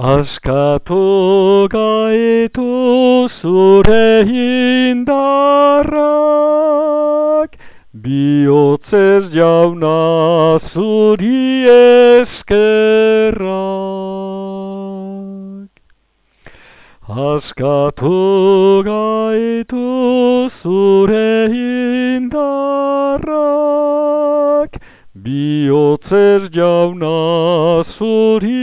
Askatu gaitu zure indarrak, bihotzez jauna zuri eskerrak. Askatu gaitu zure indarrak, bihotzez jauna zuri